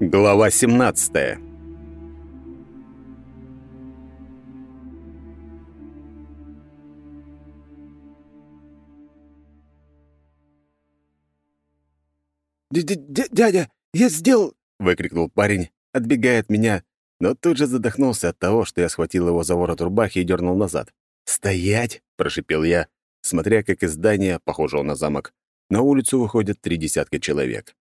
Глава 17. «Дядя, я сделал...» — выкрикнул парень, отбегая от меня, но тут же задохнулся от того, что я схватил его за ворот рубахи и дернул назад. «Стоять!» — прошипел я, смотря как из здания, похожего на замок, на улицу выходят три десятка человек.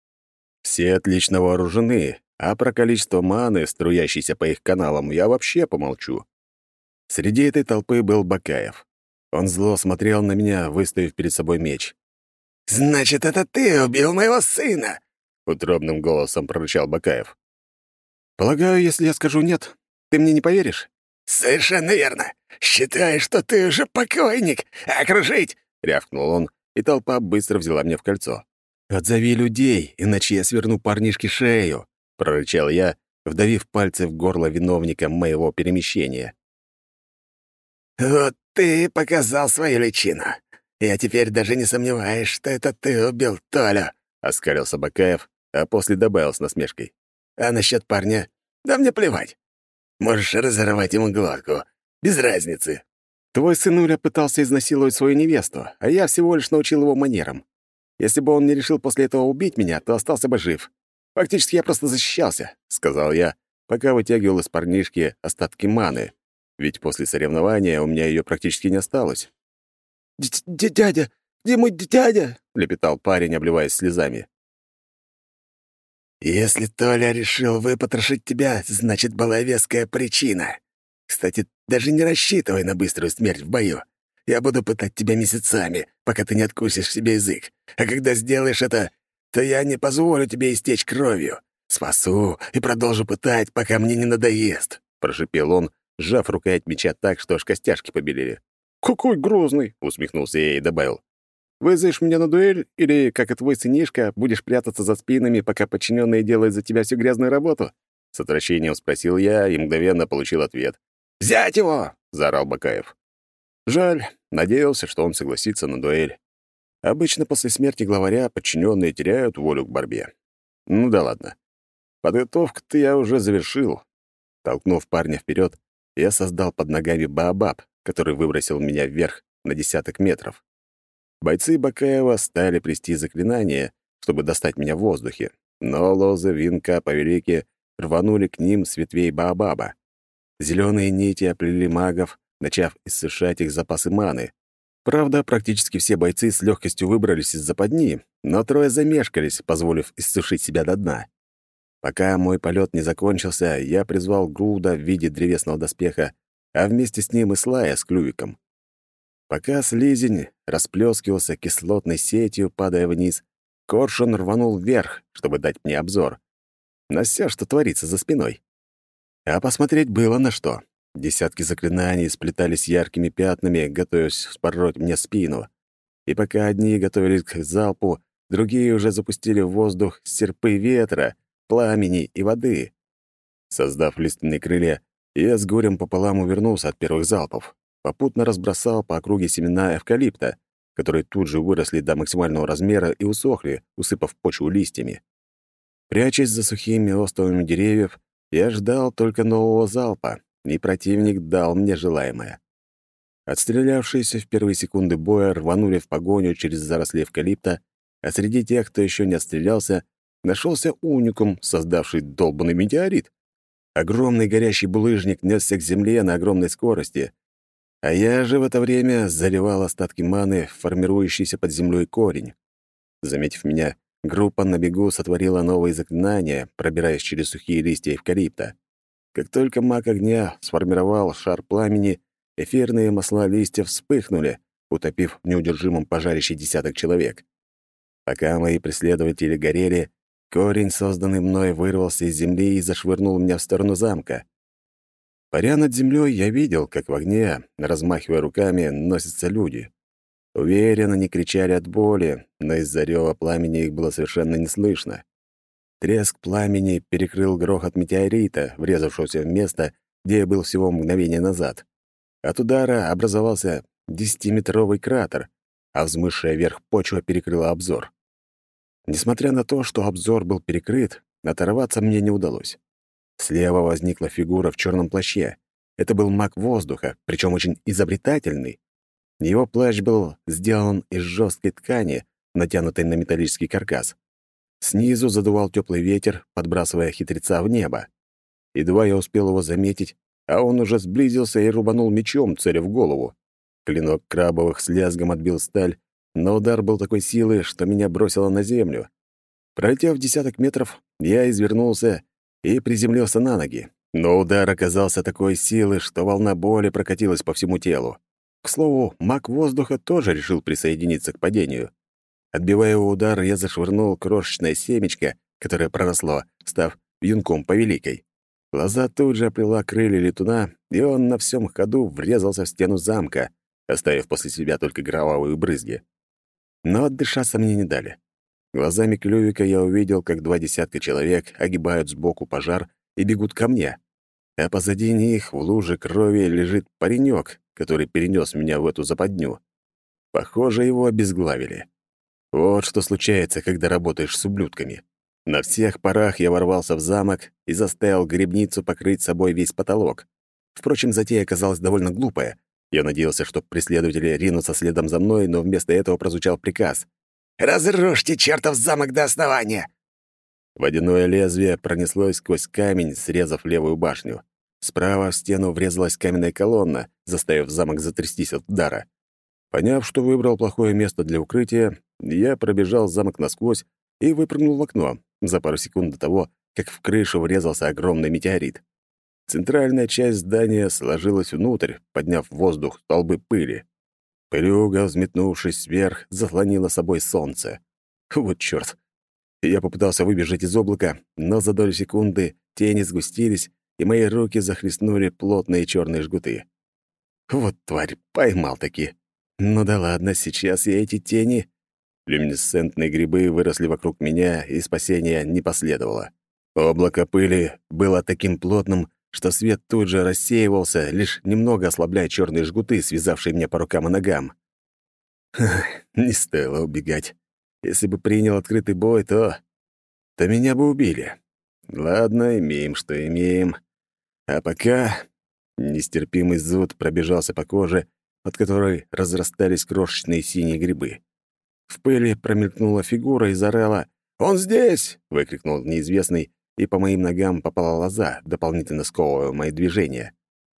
Все отлично вооружены, а про количество маны, струящейся по их каналам, я вообще помолчу. Среди этой толпы был Бакаев. Он зло смотрел на меня, выставив перед собой меч. «Значит, это ты убил моего сына!» — утробным голосом прорычал Бакаев. «Полагаю, если я скажу «нет», ты мне не поверишь?» «Совершенно верно. Считай, что ты уже покойник. Окружить!» — рявкнул он, и толпа быстро взяла меня в кольцо. «Отзови людей, иначе я сверну парнишке шею», — прорычал я, вдавив пальцы в горло виновника моего перемещения. «Вот ты показал свою личину. Я теперь даже не сомневаюсь, что это ты убил Толю», — оскалился Бакаев, а после добавил с насмешкой. «А насчет парня? Да мне плевать. Можешь разорвать ему глотку. Без разницы». «Твой сынуля пытался изнасиловать свою невесту, а я всего лишь научил его манерам. Если бы он не решил после этого убить меня, то остался бы жив. Фактически я просто защищался», — сказал я, пока вытягивал из парнишки остатки маны. Ведь после соревнования у меня ее практически не осталось. «Дядя! Где мой дядя?» — лепетал парень, обливаясь слезами. «Если Толя решил выпотрошить тебя, значит, была веская причина. Кстати, даже не рассчитывай на быструю смерть в бою. Я буду пытать тебя месяцами, пока ты не откусишь себе язык. А когда сделаешь это, то я не позволю тебе истечь кровью. Спасу и продолжу пытать, пока мне не надоест», — прошипел он, сжав рукоять меча так, что аж костяшки побелели. «Какой грозный!» — усмехнулся я и добавил. «Вызовешь меня на дуэль, или, как и твой сынишка, будешь прятаться за спинами, пока подчиненные делают за тебя всю грязную работу?» С отвращением спросил я и мгновенно получил ответ. «Взять его!» — заорал Бакаев. Жаль, надеялся, что он согласится на дуэль. Обычно после смерти главаря подчиненные теряют волю к борьбе. Ну да ладно. Подготовку-то я уже завершил. Толкнув парня вперед, я создал под ногами Баобаб, который выбросил меня вверх на десяток метров. Бойцы Бакаева стали плести заклинания, чтобы достать меня в воздухе, но лозы винка повелики рванули к ним с ветвей Баобаба. Зеленые нити оплели магов, начав иссушать их запасы маны. Правда, практически все бойцы с легкостью выбрались из западни, но трое замешкались, позволив иссушить себя до дна. Пока мой полет не закончился, я призвал Груда в виде древесного доспеха, а вместе с ним и Слая с клювиком. Пока слизень расплескивался кислотной сетью, падая вниз, коршун рванул вверх, чтобы дать мне обзор. На все, что творится за спиной. А посмотреть было на что. Десятки заклинаний сплетались яркими пятнами, готовясь вспороть мне спину. И пока одни готовились к залпу, другие уже запустили в воздух серпы ветра, пламени и воды. Создав лиственные крылья, я с горем пополам увернулся от первых залпов. Попутно разбросал по округе семена эвкалипта, которые тут же выросли до максимального размера и усохли, усыпав почву листьями. Прячась за сухими остовами деревьев, я ждал только нового залпа, и противник дал мне желаемое. Отстрелявшиеся в первые секунды боя рванули в погоню через заросли эвкалипта, а среди тех, кто еще не отстрелялся, нашелся уникум, создавший долбанный метеорит. Огромный горящий булыжник несся к земле на огромной скорости, а я же в это время заливал остатки маны в формирующийся под землей корень. Заметив меня, группа на бегу сотворила новые заклинания, пробираясь через сухие листья эвкалипта. Как только маг огня сформировал шар пламени, эфирные масла листьев вспыхнули, утопив в неудержимом пожарище десяток человек. Пока мои преследователи горели, корень, созданный мной, вырвался из земли и зашвырнул меня в сторону замка. Паря над землей, я видел, как в огне, размахивая руками, носятся люди. Уверенно они кричали от боли, но из-за рёва пламени их было совершенно не слышно. Треск пламени перекрыл грохот метеорита, врезавшегося в место, где я был всего мгновение назад. От удара образовался десятиметровый кратер, а взмывшая вверх почва перекрыла обзор. Несмотря на то, что обзор был перекрыт, оторваться мне не удалось. Слева возникла фигура в черном плаще. Это был маг воздуха, причем очень изобретательный. Его плащ был сделан из жесткой ткани, натянутой на металлический каркас. Снизу задувал теплый ветер, подбрасывая хитреца в небо. Едва я успел его заметить, а он уже сблизился и рубанул мечом, целя в голову. Клинок крабовых с лязгом отбил сталь, но удар был такой силы, что меня бросило на землю. Пролетев десяток метров, я извернулся и приземлился на ноги. Но удар оказался такой силы, что волна боли прокатилась по всему телу. К слову, маг воздуха тоже решил присоединиться к падению. Отбивая его удар, я зашвырнул крошечное семечко, которое проросло, став юнком повеликой. Глаза тут же оплела крылья летуна, и он на всем ходу врезался в стену замка, оставив после себя только кровавые брызги. Но отдышаться мне не дали. Глазами клювика я увидел, как два десятка человек огибают сбоку пожар и бегут ко мне. А позади них в луже крови лежит паренек, который перенес меня в эту западню. Похоже, его обезглавили. Вот что случается, когда работаешь с ублюдками. На всех парах я ворвался в замок и заставил гребницу покрыть собой весь потолок. Впрочем, затея оказалась довольно глупая. Я надеялся, что преследователи ринутся следом за мной, но вместо этого прозвучал приказ. «Разрушьте чертов замок до основания!» Водяное лезвие пронеслось сквозь камень, срезав левую башню. Справа в стену врезалась каменная колонна, заставив замок затрястись от удара. Поняв, что выбрал плохое место для укрытия, я пробежал замок насквозь и выпрыгнул в окно за пару секунд до того, как в крышу врезался огромный метеорит. Центральная часть здания сложилась внутрь, подняв в воздух столбы пыли. Пылюга, взметнувшись вверх, заслонила собой солнце. Вот чёрт! Я попытался выбежать из облака, но за долю секунды тени сгустились, и мои руки захлестнули плотные черные жгуты. Вот тварь, поймал таки. Ну да ладно, сейчас я эти тени Люминесцентные грибы выросли вокруг меня, и спасения не последовало. Облако пыли было таким плотным, что свет тут же рассеивался, лишь немного ослабляя черные жгуты, связавшие меня по рукам и ногам. Ха, не стоило убегать. Если бы принял открытый бой, то... то меня бы убили. Ладно, имеем, что имеем. А пока... Нестерпимый зуд пробежался по коже, от которой разрастались крошечные синие грибы. В пыли промелькнула фигура и зарела. «Он здесь!» — выкрикнул неизвестный, и по моим ногам попала лоза, дополнительно сковывая мои движения.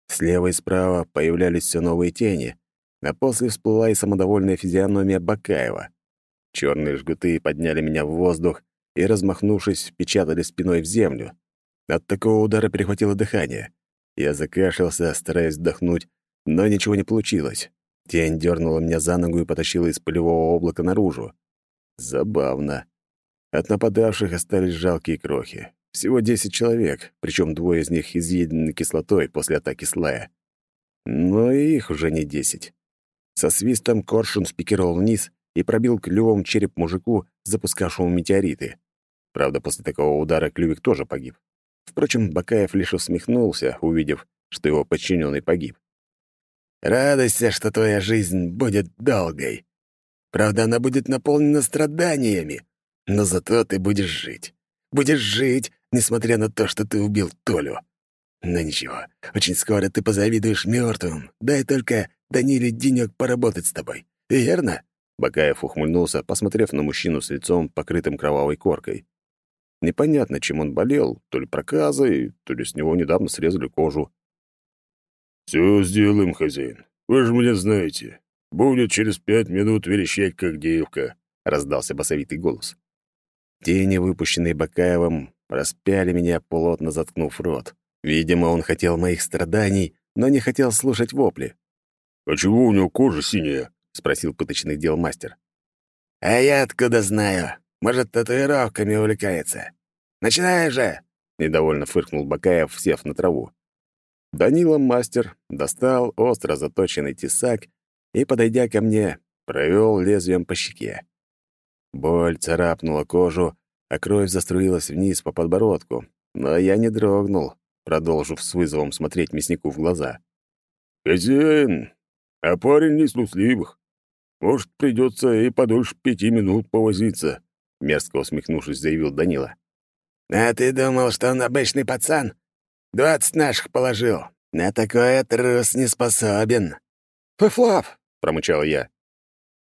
Слева и справа появлялись все новые тени, а после всплыла и самодовольная физиономия Бакаева. Черные жгуты подняли меня в воздух и, размахнувшись, печатали спиной в землю. От такого удара перехватило дыхание. Я закашлялся, стараясь вдохнуть, но ничего не получилось. Тень дернула меня за ногу и потащила из пылевого облака наружу. Забавно. От нападавших остались жалкие крохи. Всего десять человек, причем двое из них изъедены кислотой после атаки Слая. Но и их уже не десять. Со свистом коршун спикировал вниз и пробил клювом череп мужику, запускавшему метеориты. Правда, после такого удара клювик тоже погиб. Впрочем, Бакаев лишь усмехнулся, увидев, что его подчиненный погиб. Радуйся, что твоя жизнь будет долгой. Правда, она будет наполнена страданиями, но зато ты будешь жить. Будешь жить, несмотря на то, что ты убил Толю. Но ничего, очень скоро ты позавидуешь мертвым. Дай только Даниле денёк поработать с тобой. Верно?» Бакаев ухмыльнулся, посмотрев на мужчину с лицом, покрытым кровавой коркой. Непонятно, чем он болел, то ли проказой, то ли с него недавно срезали кожу. «Все сделаем, хозяин. Вы же меня знаете. Будет через пять минут верещать, как девка», — раздался басовитый голос. Тени, выпущенные Бакаевым, распяли меня, плотно заткнув рот. Видимо, он хотел моих страданий, но не хотел слушать вопли. «А чего у него кожа синяя?» — спросил пыточный дел мастер. «А я откуда знаю? Может, татуировками увлекается. Начинай же!» — недовольно фыркнул Бакаев, сев на траву. Данила мастер достал остро заточенный тесак и, подойдя ко мне, провел лезвием по щеке. Боль царапнула кожу, а кровь заструилась вниз по подбородку, но я не дрогнул, продолжив с вызовом смотреть мяснику в глаза. «Хозяин, а парень не слусливых. Может, придется и подольше пяти минут повозиться», — мерзко усмехнувшись, заявил Данила. «А ты думал, что он обычный пацан? Двадцать наших положил. На такое трус не способен». «Фыфлав!» — промычал я.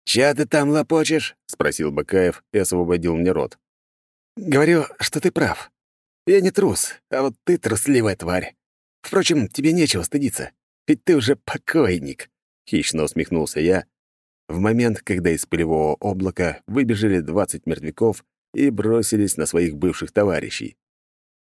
«Чё ты там лопочешь?» — спросил Бакаев и освободил мне рот. «Говорю, что ты прав. Я не трус, а вот ты трусливая тварь. Впрочем, тебе нечего стыдиться, ведь ты уже покойник», — хищно усмехнулся я, в момент, когда из пылевого облака выбежали двадцать мертвяков и бросились на своих бывших товарищей.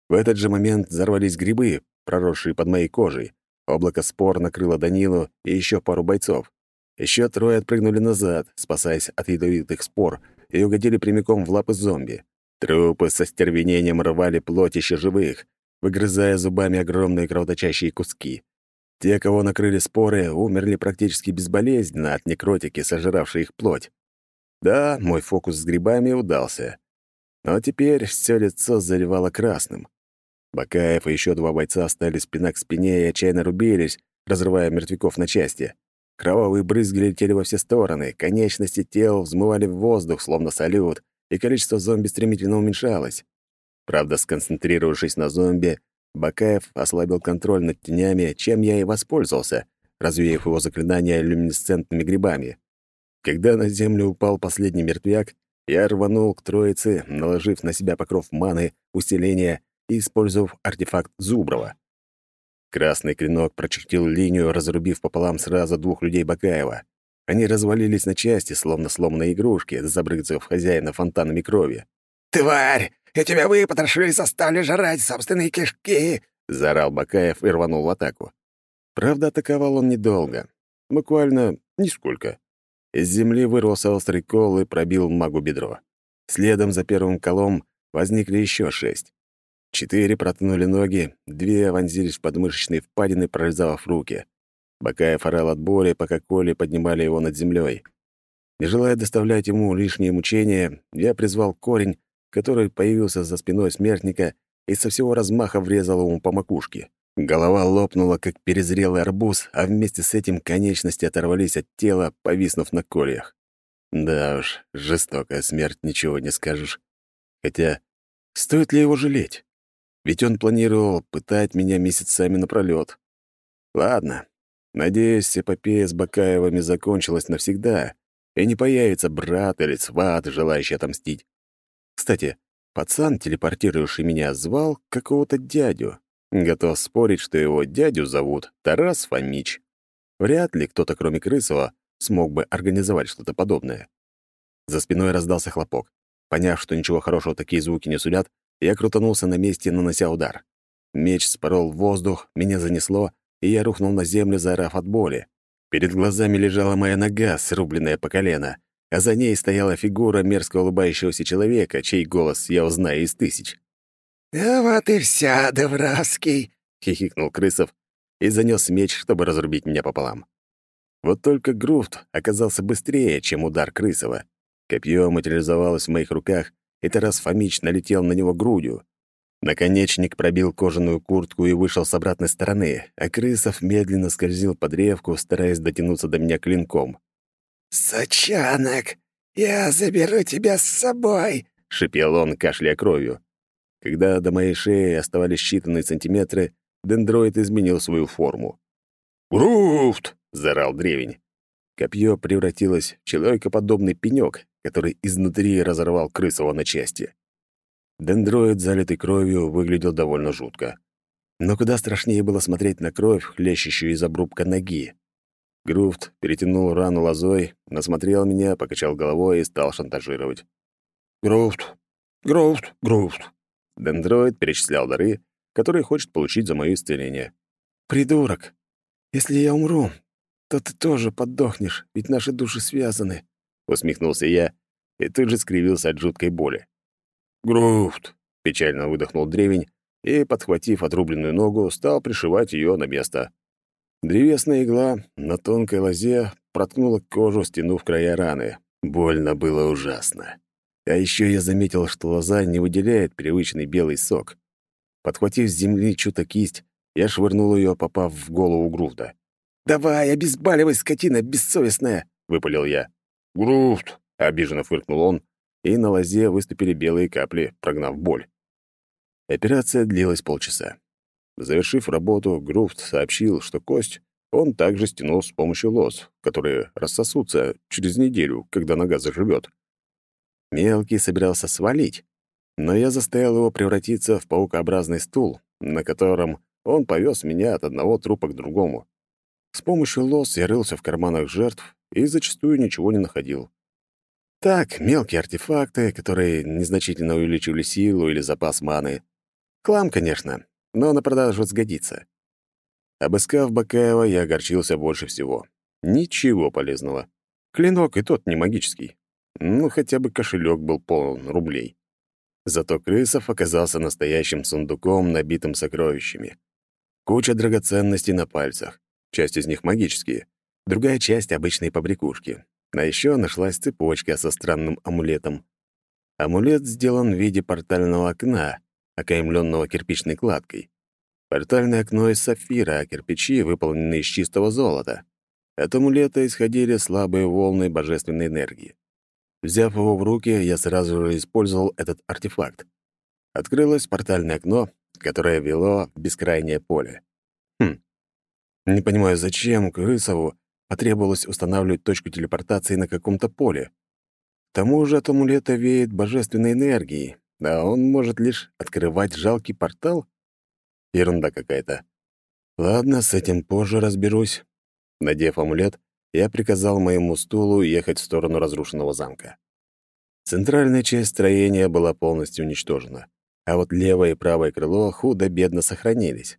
В этот же момент взорвались грибы, проросшие под моей кожей. Облако спор накрыло Данилу и еще пару бойцов. Еще трое отпрыгнули назад, спасаясь от ядовитых спор, и угодили прямиком в лапы зомби. Трупы со стервенением рвали плоть живых, выгрызая зубами огромные кровоточащие куски. Те, кого накрыли споры, умерли практически безболезненно от некротики, сожравшей их плоть. Да, мой фокус с грибами удался. Но теперь все лицо заливало красным. Бакаев и еще два бойца стали спина к спине и отчаянно рубились, разрывая мертвяков на части. Кровавые брызги летели во все стороны, конечности тел взмывали в воздух, словно салют, и количество зомби стремительно уменьшалось. Правда, сконцентрировавшись на зомби, Бакаев ослабил контроль над тенями, чем я и воспользовался, развеяв его заклинания люминесцентными грибами. Когда на землю упал последний мертвяк, я рванул к троице, наложив на себя покров маны, усиления и использовав артефакт Зуброва. Красный клинок прочертил линию, разрубив пополам сразу двух людей Бакаева. Они развалились на части, словно сломанные игрушки, забрызгав хозяина фонтанами крови. «Тварь! Я тебя выпотрошу и заставлю жрать собственные кишки!» — заорал Бакаев и рванул в атаку. Правда, атаковал он недолго. Буквально нисколько. Из земли вырвался острый кол и пробил магу бедро. Следом за первым колом возникли еще шесть. Четыре протянули ноги, две вонзились в подмышечные впадины, прорезав руки. Бакаев орал от боли, пока Коли поднимали его над землей. Не желая доставлять ему лишние мучения, я призвал корень, который появился за спиной смертника и со всего размаха врезал ему по макушке. Голова лопнула, как перезрелый арбуз, а вместе с этим конечности оторвались от тела, повиснув на кольях. Да уж, жестокая смерть, ничего не скажешь. Хотя, стоит ли его жалеть? Ведь он планировал пытать меня месяцами напролёт. Ладно. Надеюсь, эпопея с Бакаевыми закончилась навсегда, и не появится брат или сват, желающий отомстить. Кстати, пацан, телепортировавший меня, звал какого-то дядю. Готов спорить, что его дядю зовут Тарас Фомич. Вряд ли кто-то, кроме Крысова, смог бы организовать что-то подобное. За спиной раздался хлопок. Поняв, что ничего хорошего такие звуки не сулят, я крутанулся на месте, нанося удар. Меч спорол воздух, меня занесло, и я рухнул на землю, заорав от боли. Перед глазами лежала моя нога, срубленная по колено, а за ней стояла фигура мерзко улыбающегося человека, чей голос я узнаю из тысяч. «А вот и вся, Довраский!» — хихикнул Крысов и занёс меч, чтобы разрубить меня пополам. Вот только Груфт оказался быстрее, чем удар Крысова. Копье материализовалось в моих руках, и Тарас Фомич налетел на него грудью. Наконечник пробил кожаную куртку и вышел с обратной стороны, а Крысов медленно скользил под древку, стараясь дотянуться до меня клинком. «Сачанок, я заберу тебя с собой!» — шипел он, кашляя кровью. Когда до моей шеи оставались считанные сантиметры, дендроид изменил свою форму. «Руфт!» — заорал древень. Копье превратилось в человекоподобный пенёк, который изнутри разорвал крысого на части. Дендроид, залитый кровью, выглядел довольно жутко. Но куда страшнее было смотреть на кровь, хлещущую из обрубка ноги. Груфт перетянул рану лозой, насмотрел меня, покачал головой и стал шантажировать. «Груфт! Груфт! Груфт!» Дендроид перечислял дары, которые хочет получить за моё исцеление. «Придурок! Если я умру, то ты тоже подохнешь, ведь наши души связаны. — усмехнулся я и тут же скривился от жуткой боли. «Груфт!» — печально выдохнул древень и, подхватив отрубленную ногу, стал пришивать ее на место. Древесная игла на тонкой лозе проткнула кожу, стянув края раны. Больно было ужасно. А еще я заметил, что лоза не выделяет привычный белый сок. Подхватив с земли чью-то кисть, я швырнул ее, попав в голову Груфта. «Давай, обезболивай, скотина бессовестная!» — выпалил я. «Груфт!» — обиженно фыркнул он, и на лозе выступили белые капли, прогнав боль. Операция длилась полчаса. Завершив работу, Груфт сообщил, что кость он также стянул с помощью лоз, которые рассосутся через неделю, когда нога заживет. Мелкий собирался свалить, но я заставил его превратиться в паукообразный стул, на котором он повез меня от одного трупа к другому. С помощью лос я рылся в карманах жертв и зачастую ничего не находил. Так, мелкие артефакты, которые незначительно увеличивали силу или запас маны. Клам, конечно, но на продажу сгодится. Обыскав Бакаева, я огорчился больше всего. Ничего полезного. Клинок и тот не магический. Ну, хотя бы кошелек был полон рублей. Зато Крысов оказался настоящим сундуком, набитым сокровищами. Куча драгоценностей на пальцах. Часть из них магические, другая часть — обычные побрякушки. А еще нашлась цепочка со странным амулетом. Амулет сделан в виде портального окна, окаймленного кирпичной кладкой. Портальное окно из сапфира, а кирпичи выполнены из чистого золота. От амулета исходили слабые волны божественной энергии. Взяв его в руки, я сразу же использовал этот артефакт. Открылось портальное окно, которое вело в бескрайнее поле. Хм. Не понимаю, зачем Крысову потребовалось устанавливать точку телепортации на каком-то поле. К тому же от амулета веет божественной энергией, а он может лишь открывать жалкий портал? Ерунда какая-то. Ладно, с этим позже разберусь. Надев амулет, я приказал моему стулу ехать в сторону разрушенного замка. Центральная часть строения была полностью уничтожена, а вот левое и правое крыло худо-бедно сохранились.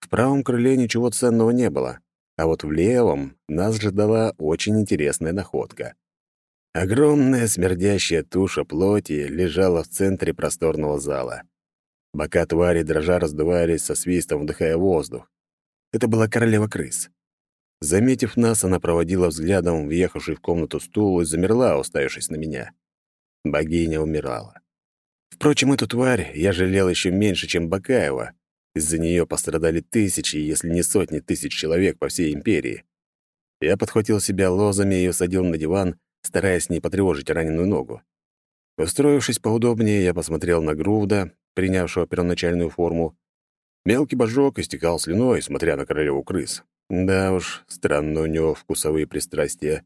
В правом крыле ничего ценного не было, а вот в левом нас ждала очень интересная находка. Огромная смердящая туша плоти лежала в центре просторного зала. Бока твари дрожа раздувались со свистом, вдыхая воздух. Это была королева крыс. Заметив нас, она проводила взглядом въехавший в комнату стул и замерла, уставившись на меня. Богиня умирала. Впрочем, эту тварь я жалел еще меньше, чем Бакаева. Из-за нее пострадали тысячи, если не сотни тысяч человек по всей империи. Я подхватил себя лозами и усадил на диван, стараясь не потревожить раненую ногу. Устроившись поудобнее, я посмотрел на Грувда, принявшего первоначальную форму. Мелкий божок истекал слюной, смотря на королеву крыс. Да уж, странно у него вкусовые пристрастия.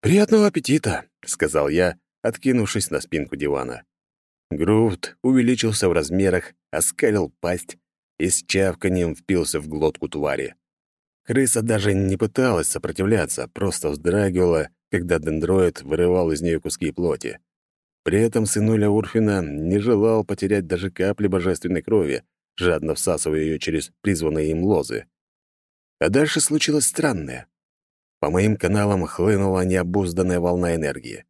«Приятного аппетита!» — сказал я, откинувшись на спинку дивана. Грувт увеличился в размерах, оскалил пасть и с чавканием впился в глотку твари. Крыса даже не пыталась сопротивляться, просто вздрагивала, когда дендроид вырывал из нее куски плоти. При этом сынуля Урфина не желал потерять даже капли божественной крови, жадно всасывая ее через призванные им лозы. А дальше случилось странное. По моим каналам хлынула необузданная волна энергии.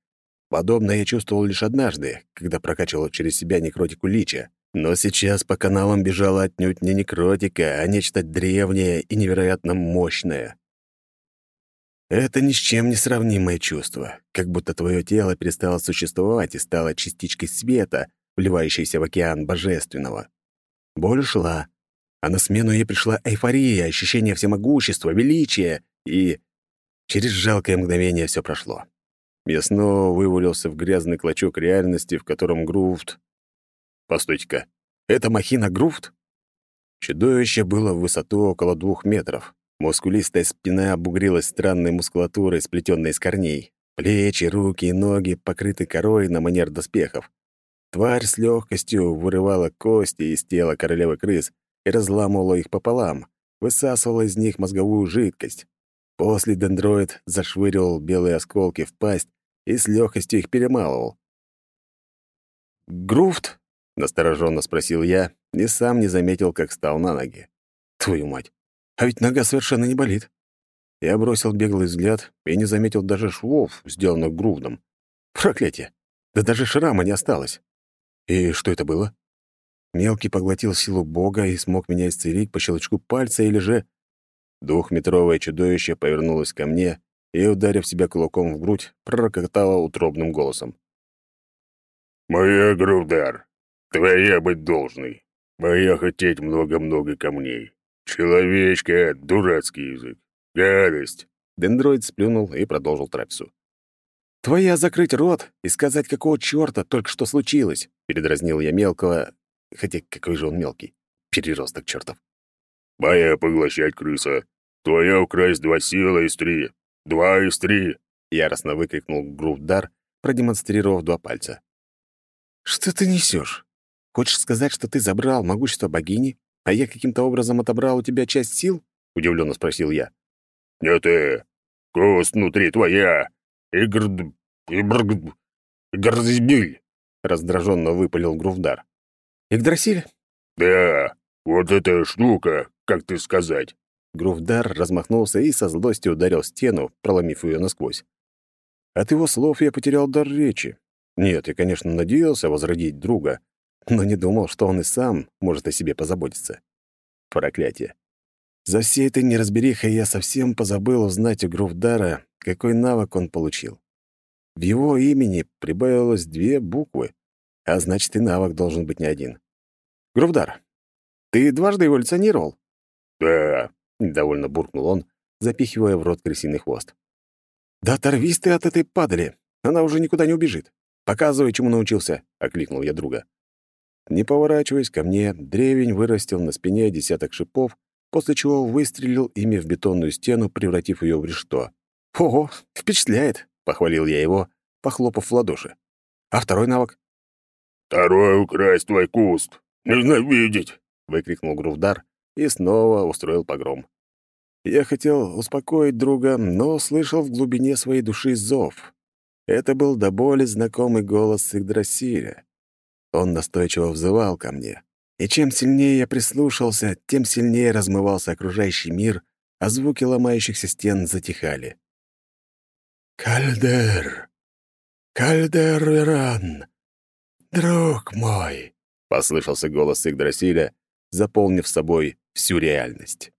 Подобное я чувствовал лишь однажды, когда прокачивал через себя некротику лича. Но сейчас по каналам бежала отнюдь не некротика, а нечто древнее и невероятно мощное. Это ни с чем не сравнимое чувство, как будто твое тело перестало существовать и стало частичкой света, вливающейся в океан божественного. Боль шла, а на смену ей пришла эйфория, ощущение всемогущества, величия, и через жалкое мгновение все прошло. Я снова вывалился в грязный клочок реальности, в котором Груфт... Постойте-ка, это махина Груфт? Чудовище было в высоту около двух метров. Мускулистая спина обугрилась странной мускулатурой, сплетенной из корней. Плечи, руки и ноги покрыты корой на манер доспехов. Тварь с легкостью вырывала кости из тела королевы крыс и разламывала их пополам, высасывала из них мозговую жидкость. После дендроид зашвыривал белые осколки в пасть и с легкостью их перемалывал. «Груфт?» — настороженно спросил я и сам не заметил, как стал на ноги. «Твою мать! А ведь нога совершенно не болит!» Я бросил беглый взгляд и не заметил даже швов, сделанных грувдом. Проклятие! Да даже шрама не осталось. И что это было? Мелкий поглотил силу Бога и смог меня исцелить по щелчку пальца или же... Двухметровое чудовище повернулось ко мне и, ударив себя кулаком в грудь, пророкотало утробным голосом. «Моя Грувдар, твоя быть должной. Моя хотеть много-много камней. Человечка, дурацкий язык. Гадость!» Дендроид сплюнул и продолжил трапсу. «Твоя закрыть рот и сказать, какого чёрта только что случилось», — передразнил я мелкого, хотя какой же он мелкий, переросток чёртов. «Моя поглощать крыса, твоя украсть два сила из три, два из три», — яростно выкрикнул Грувдар, продемонстрировав два пальца. «Что ты несешь? Хочешь сказать, что ты забрал могущество богини, а я каким-то образом отобрал у тебя часть сил?» — удивленно спросил я. «Не ты. Кость внутри твоя. Игрд... Игрд... Игрзибиль!» — раздраженно выпалил Грувдар. «Игдрасиль?» «Да, вот эта штука, как ты сказать». Грувдар размахнулся и со злостью ударил стену, проломив ее насквозь. От его слов я потерял дар речи. Нет, я, конечно, надеялся возродить друга, но не думал, что он и сам может о себе позаботиться. Проклятие. За всей этой неразберихой я совсем позабыл узнать у Грувдара, какой навык он получил. В его имени прибавилось две буквы, а значит, и навык должен быть не один. «Грувдар, ты дважды эволюционировал?» «Да», — недовольно буркнул он, запихивая в рот крысиный хвост. «Да оторвись ты от этой падали, она уже никуда не убежит. Показывай, чему научился», — окликнул я друга. Не поворачиваясь ко мне, древень вырастил на спине десяток шипов, после чего выстрелил ими в бетонную стену, превратив ее в решето. «Ого, впечатляет!» — похвалил я его, похлопав в ладоши. «А второй навык?» «Второй украсть твой куст! Ненавидеть!» — выкрикнул Грувдар и снова устроил погром. Я хотел успокоить друга, но услышал в глубине своей души зов. Это был до боли знакомый голос Игдрасиля. Он настойчиво взывал ко мне. И чем сильнее я прислушался, тем сильнее размывался окружающий мир, а звуки ломающихся стен затихали. «Кальдер! Кальдер Веран! Друг мой!» — послышался голос Игдрасиля, заполнив собой всю реальность.